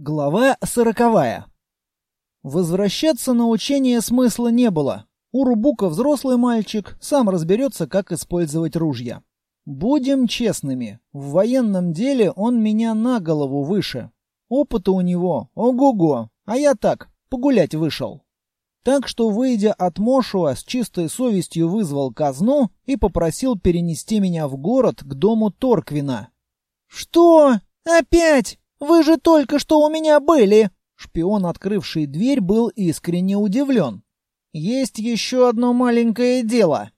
Глава сороковая. Возвращаться на учение смысла не было. Урубука взрослый мальчик, сам разберется, как использовать ружья. Будем честными, в военном деле он меня на голову выше. Опыта у него, ого-го, а я так, погулять вышел. Так что, выйдя от Мошуа, с чистой совестью вызвал казну и попросил перенести меня в город к дому Торквина. «Что? Опять?» Вы же только что у меня были!» Шпион, открывший дверь, был искренне удивлен. «Есть еще одно маленькое дело».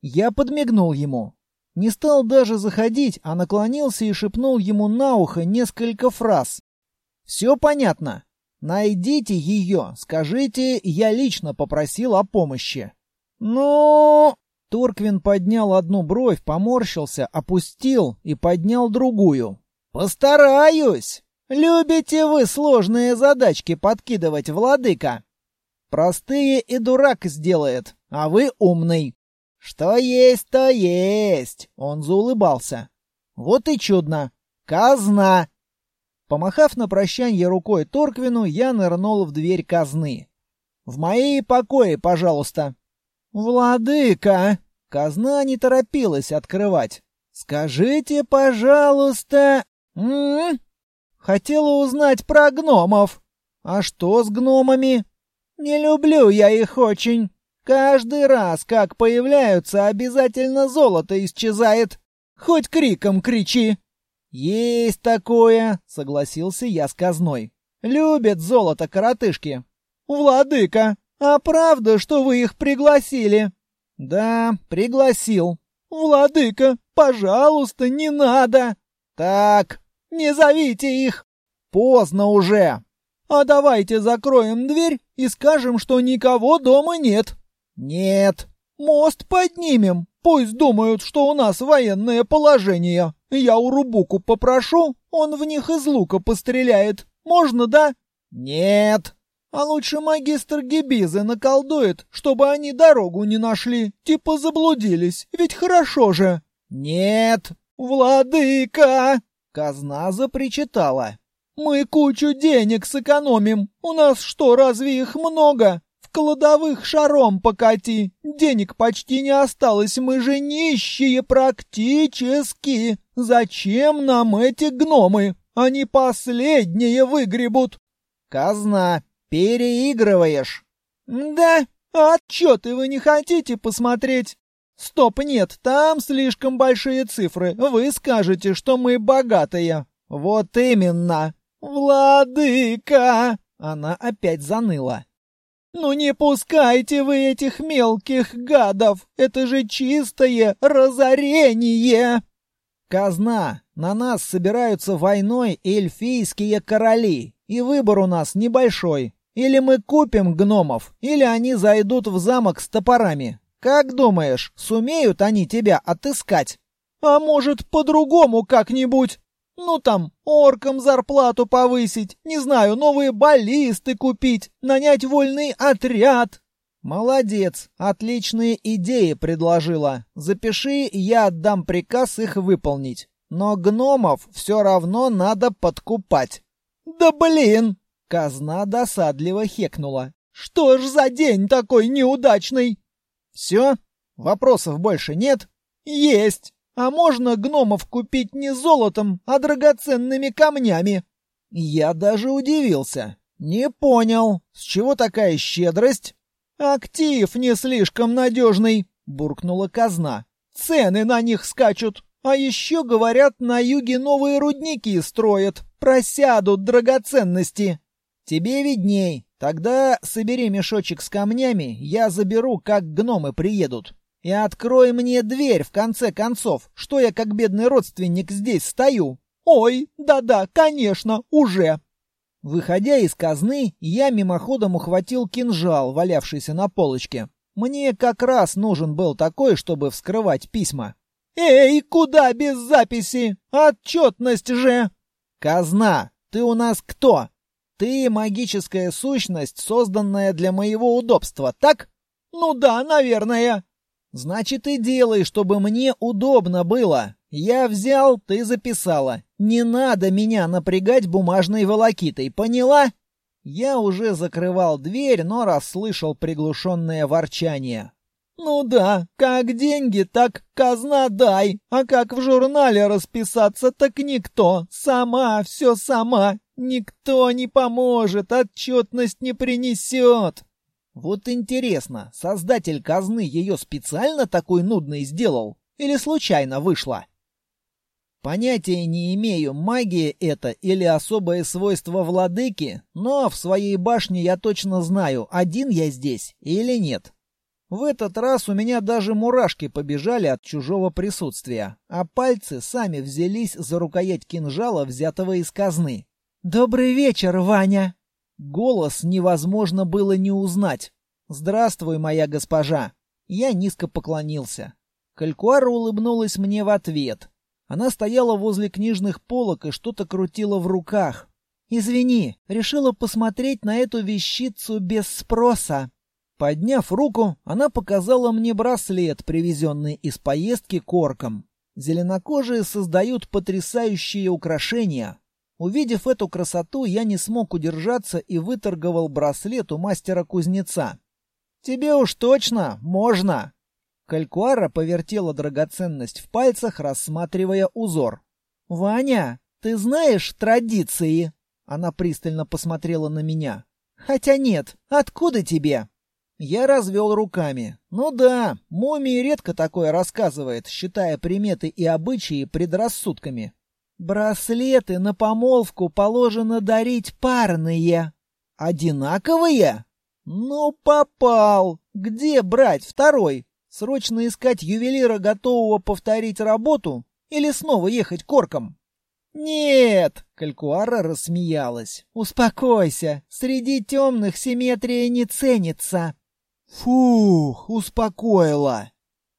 Я подмигнул ему. Не стал даже заходить, а наклонился и шепнул ему на ухо несколько фраз. «Все понятно. Найдите ее, скажите, я лично попросил о помощи». «Ну...» Торквин поднял одну бровь, поморщился, опустил и поднял другую. «Постараюсь!» «Любите вы сложные задачки подкидывать, владыка?» «Простые и дурак сделает, а вы умный». «Что есть, то есть!» — он заулыбался. «Вот и чудно! Казна!» Помахав на прощанье рукой Торквину, я нырнул в дверь казны. «В мои покои, пожалуйста!» «Владыка!» Казна не торопилась открывать. «Скажите, пожалуйста...» М -м -м, Хотела узнать про гномов. А что с гномами? Не люблю я их очень. Каждый раз, как появляются, обязательно золото исчезает. Хоть криком кричи. Есть такое, согласился я с казной. Любят золото коротышки. Владыка, а правда, что вы их пригласили? Да, пригласил. Владыка, пожалуйста, не надо. Так, не зовите их! Поздно уже! А давайте закроем дверь и скажем, что никого дома нет. Нет. Мост поднимем. Пусть думают, что у нас военное положение. Я у Рубуку попрошу, он в них из лука постреляет. Можно, да? Нет. А лучше магистр Гибизы наколдует, чтобы они дорогу не нашли, типа заблудились, ведь хорошо же. Нет. Владыка! Казна запричитала. «Мы кучу денег сэкономим. У нас что, разве их много? В кладовых шаром покати. Денег почти не осталось, мы же нищие практически. Зачем нам эти гномы? Они последние выгребут». «Казна, переигрываешь». «Да? А отчеты вы не хотите посмотреть? «Стоп, нет, там слишком большие цифры. Вы скажете, что мы богатые». «Вот именно!» «Владыка!» Она опять заныла. «Ну не пускайте вы этих мелких гадов! Это же чистое разорение!» «Казна! На нас собираются войной эльфийские короли, и выбор у нас небольшой. Или мы купим гномов, или они зайдут в замок с топорами. Как думаешь, сумеют они тебя отыскать? А может, по-другому как-нибудь? Ну там, оркам зарплату повысить, не знаю, новые баллисты купить, нанять вольный отряд. Молодец, отличные идеи предложила. Запиши, я отдам приказ их выполнить. Но гномов все равно надо подкупать. Да блин! Казна досадливо хекнула. Что ж за день такой неудачный? Все? Вопросов больше нет? Есть! А можно гномов купить не золотом, а драгоценными камнями? Я даже удивился. Не понял, с чего такая щедрость? Актив не слишком надежный, буркнула казна. Цены на них скачут. А еще, говорят, на юге новые рудники строят. Просядут драгоценности. Тебе видней. Тогда собери мешочек с камнями, я заберу, как гномы приедут. И открой мне дверь, в конце концов, что я как бедный родственник здесь стою. Ой, да-да, конечно, уже. Выходя из казны, я мимоходом ухватил кинжал, валявшийся на полочке. Мне как раз нужен был такой, чтобы вскрывать письма. «Эй, куда без записи? Отчетность же!» «Казна, ты у нас кто? Ты магическая сущность, созданная для моего удобства, так? Ну да, наверное. Значит, и делай, чтобы мне удобно было. Я взял, ты записала. Не надо меня напрягать бумажной волокитой, поняла? Я уже закрывал дверь, но расслышал приглушенное ворчание. «Ну да, как деньги, так казна дай, а как в журнале расписаться, так никто, сама, все сама, никто не поможет, отчетность не принесет». Вот интересно, создатель казны ее специально такой нудной сделал или случайно вышла? Понятия не имею, магия это или особое свойство владыки, но в своей башне я точно знаю, один я здесь или нет. В этот раз у меня даже мурашки побежали от чужого присутствия, а пальцы сами взялись за рукоять кинжала, взятого из казны. «Добрый вечер, Ваня!» Голос невозможно было не узнать. «Здравствуй, моя госпожа!» Я низко поклонился. Калькуара улыбнулась мне в ответ. Она стояла возле книжных полок и что-то крутила в руках. «Извини, решила посмотреть на эту вещицу без спроса». Подняв руку, она показала мне браслет, привезенный из поездки корком. Зеленокожие создают потрясающие украшения. Увидев эту красоту, я не смог удержаться и выторговал браслет у мастера-кузнеца. «Тебе уж точно можно!» Калькуара повертела драгоценность в пальцах, рассматривая узор. «Ваня, ты знаешь традиции?» Она пристально посмотрела на меня. «Хотя нет, откуда тебе?» Я развел руками. «Ну да, мумии редко такое рассказывает, считая приметы и обычаи предрассудками. Браслеты на помолвку положено дарить парные. Одинаковые? Ну, попал! Где брать второй? Срочно искать ювелира, готового повторить работу? Или снова ехать корком? «Нет!» — Калькуара рассмеялась. «Успокойся! Среди темных симметрия не ценится!» «Фух, успокоила!»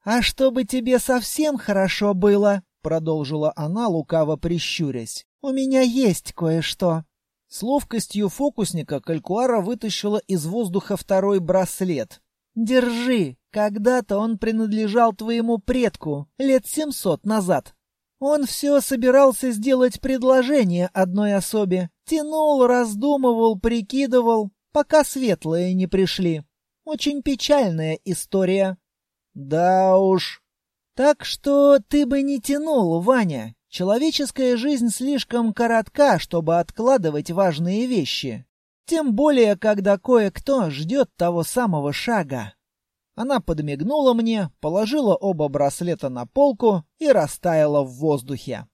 «А чтобы тебе совсем хорошо было!» — продолжила она, лукаво прищурясь. «У меня есть кое-что!» С ловкостью фокусника Калькуара вытащила из воздуха второй браслет. «Держи! Когда-то он принадлежал твоему предку, лет семьсот назад. Он все собирался сделать предложение одной особе. Тянул, раздумывал, прикидывал, пока светлые не пришли. Очень печальная история. Да уж. Так что ты бы не тянул, Ваня. Человеческая жизнь слишком коротка, чтобы откладывать важные вещи. Тем более, когда кое-кто ждет того самого шага. Она подмигнула мне, положила оба браслета на полку и растаяла в воздухе.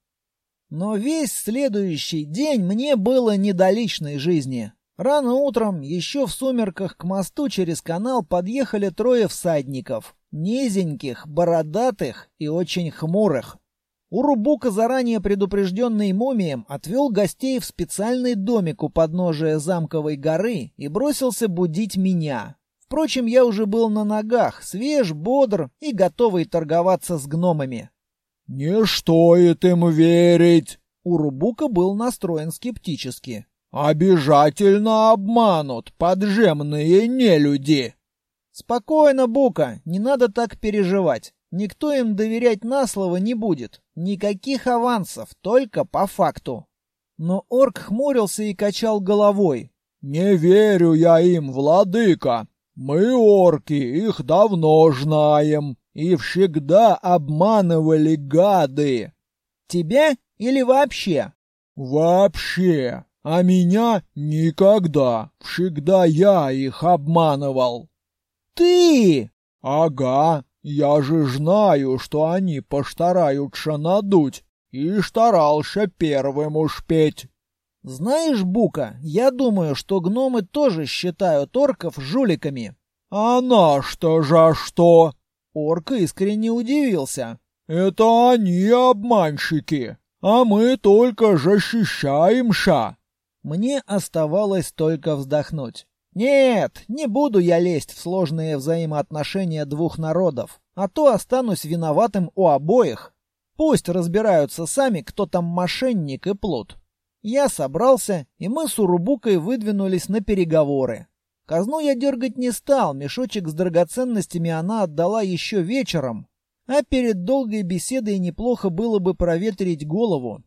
Но весь следующий день мне было не до личной жизни. Рано утром, еще в сумерках, к мосту через канал подъехали трое всадников. Низеньких, бородатых и очень хмурых. Урубука, заранее предупрежденный мумием, отвел гостей в специальный домик у подножия замковой горы и бросился будить меня. Впрочем, я уже был на ногах, свеж, бодр и готовый торговаться с гномами. «Не стоит им верить!» Урубука был настроен скептически. «Обижательно обманут подземные нелюди!» «Спокойно, Бука, не надо так переживать. Никто им доверять на слово не будет. Никаких авансов, только по факту». Но орк хмурился и качал головой. «Не верю я им, владыка. Мы, орки, их давно знаем и всегда обманывали гады. Тебя или вообще? Вообще. А меня никогда. Всегда я их обманывал. Ты? Ага. Я же знаю, что они постараются надуть. И старался первым успеть. Знаешь, Бука, я думаю, что гномы тоже считают орков жуликами. А на что же что? Орк искренне удивился. Это они обманщики, а мы только защищаемся. Мне оставалось только вздохнуть. Нет, не буду я лезть в сложные взаимоотношения двух народов, а то останусь виноватым у обоих. Пусть разбираются сами, кто там мошенник и плут. Я собрался, и мы с Урубукой выдвинулись на переговоры. Казну я дергать не стал, мешочек с драгоценностями она отдала еще вечером, а перед долгой беседой неплохо было бы проветрить голову.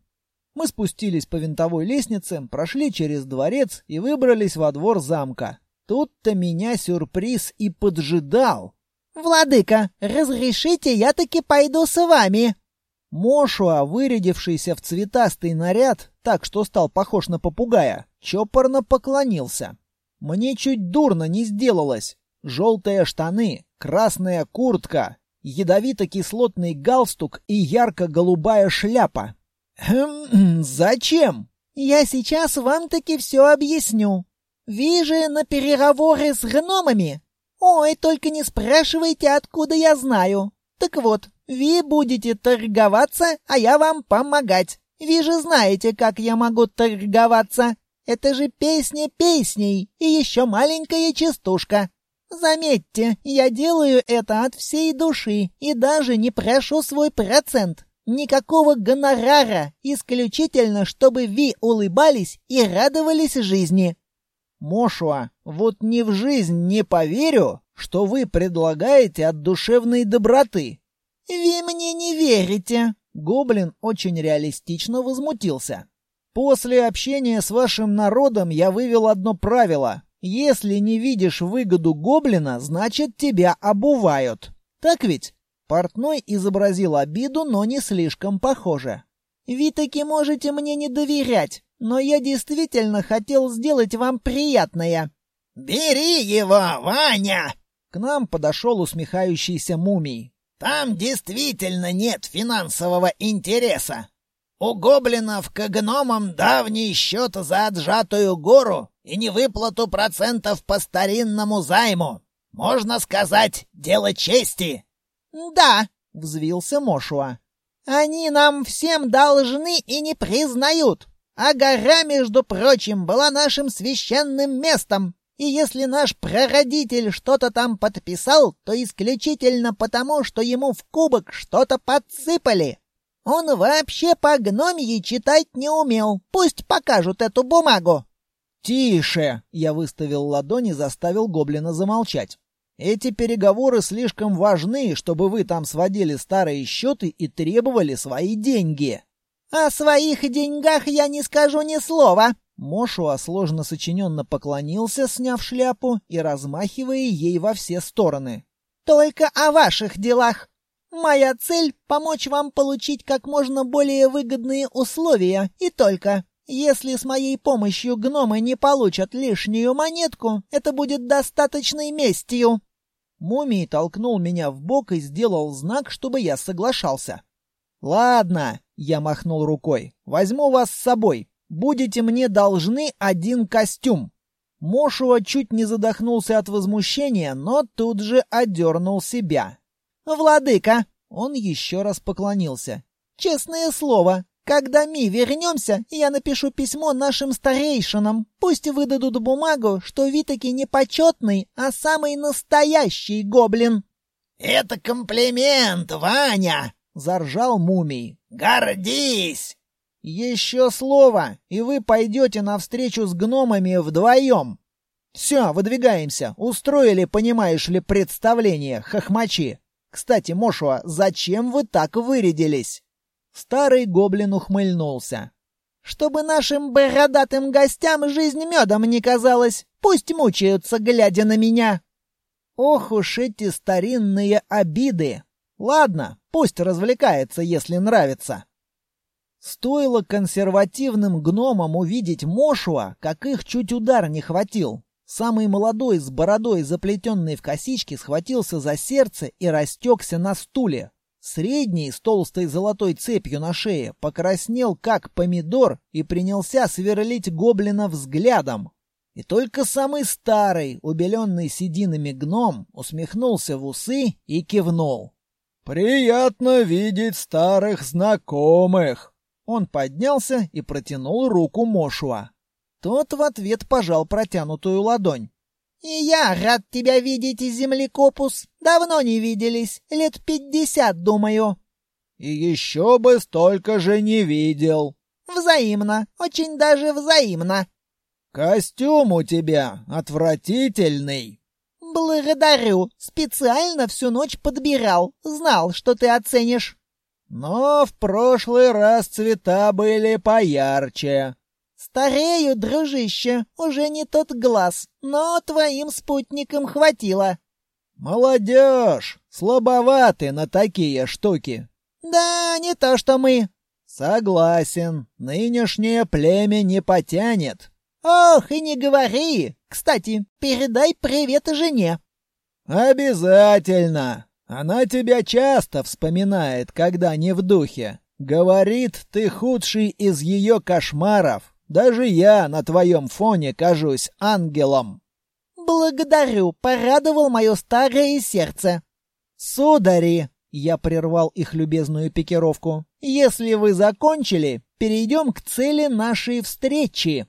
Мы спустились по винтовой лестнице, прошли через дворец и выбрались во двор замка. Тут-то меня сюрприз и поджидал. «Владыка, разрешите, я таки пойду с вами?» Мошуа, вырядившийся в цветастый наряд, так что стал похож на попугая, чопорно поклонился. Мне чуть дурно не сделалось. Желтые штаны, красная куртка, ядовито-кислотный галстук и ярко-голубая шляпа. Хм, зачем? Я сейчас вам таки все объясню. Вижу на переговоры с гномами. Ой, только не спрашивайте, откуда я знаю. Так вот, вы будете торговаться, а я вам помогать. Вы же знаете, как я могу торговаться. Это же песня песней и еще маленькая частушка. Заметьте, я делаю это от всей души и даже не прошу свой процент. Никакого гонорара, исключительно, чтобы вы улыбались и радовались жизни. Мошуа, вот ни в жизнь не поверю, что вы предлагаете от душевной доброты. Вы мне не верите. Гоблин очень реалистично возмутился. После общения с вашим народом я вывел одно правило. Если не видишь выгоду гоблина, значит тебя обувают. Так ведь? Портной изобразил обиду, но не слишком похоже. Вы таки можете мне не доверять, но я действительно хотел сделать вам приятное. Бери его, Ваня! К нам подошел усмехающийся мумий. Там действительно нет финансового интереса. У гоблинов к гномам давний счет за отжатую гору и невыплату процентов по старинному займу. Можно сказать, дело чести. «Да», — взвился Мошуа. «Они нам всем должны и не признают. А гора, между прочим, была нашим священным местом. И если наш прародитель что-то там подписал, то исключительно потому, что ему в кубок что-то подсыпали. Он вообще по гномии читать не умел. Пусть покажут эту бумагу». «Тише!» — я выставил ладони заставил гоблина замолчать. Эти переговоры слишком важны, чтобы вы там сводили старые счеты и требовали свои деньги. О своих деньгах я не скажу ни слова. Мошуа сложно сочиненно поклонился, сняв шляпу и размахивая ей во все стороны. Только о ваших делах. Моя цель — помочь вам получить как можно более выгодные условия, и только. Если с моей помощью гномы не получат лишнюю монетку, это будет достаточной местью. Мумий толкнул меня в бок и сделал знак, чтобы я соглашался. «Ладно», — я махнул рукой, — «возьму вас с собой. Будете мне должны один костюм». Мошуа чуть не задохнулся от возмущения, но тут же одернул себя. «Владыка!» — он еще раз поклонился. «Честное слово, когда мы вернемся, я напишу письмо нашим старейшинам. Пусть выдадут бумагу, что Витаки не почетный, а самый настоящий гоблин. — Это комплимент, Ваня! — заржал мумий. — Гордись! — Еще слово, и вы пойдете навстречу с гномами вдвоем. Все, выдвигаемся. Устроили, понимаешь ли, представление, хохмачи. Кстати, Мошуа, зачем вы так вырядились? Старый гоблин ухмыльнулся. «Чтобы нашим бородатым гостям жизнь медом не казалась. Пусть мучаются, глядя на меня». Ох уж эти старинные обиды! Ладно, пусть развлекается, если нравится. Стоило консервативным гномам увидеть Мошуа, как их чуть удар не хватил. Самый молодой с бородой, заплетенной в косички, схватился за сердце и растекся на стуле. Средний, с толстой золотой цепью на шее, покраснел, как помидор, и принялся сверлить гоблина взглядом. И только самый старый, убеленный сединами гном, усмехнулся в усы и кивнул. «Приятно видеть старых знакомых!» Он поднялся и протянул руку Мошуа. Тот в ответ пожал протянутую ладонь. «И я рад тебя видеть, землекопус. Давно не виделись, лет пятьдесят, думаю». «И еще бы столько же не видел». «Взаимно, очень даже взаимно». «Костюм у тебя отвратительный». «Благодарю. Специально всю ночь подбирал. Знал, что ты оценишь». Но в прошлый раз цвета были поярче. Старею, дружище, уже не тот глаз, но твоим спутникам хватило. Молодежь, слабоваты на такие штуки. Да, не то что мы. Согласен, нынешнее племя не потянет. Ох, и не говори. Кстати, передай привет жене. Обязательно. Она тебя часто вспоминает, когда не в духе. Говорит, ты худший из ее кошмаров. Даже я на твоем фоне кажусь ангелом. Благодарю, порадовал мое старое сердце. Судари, я прервал их любезную пикировку. Если вы закончили, перейдем к цели нашей встречи.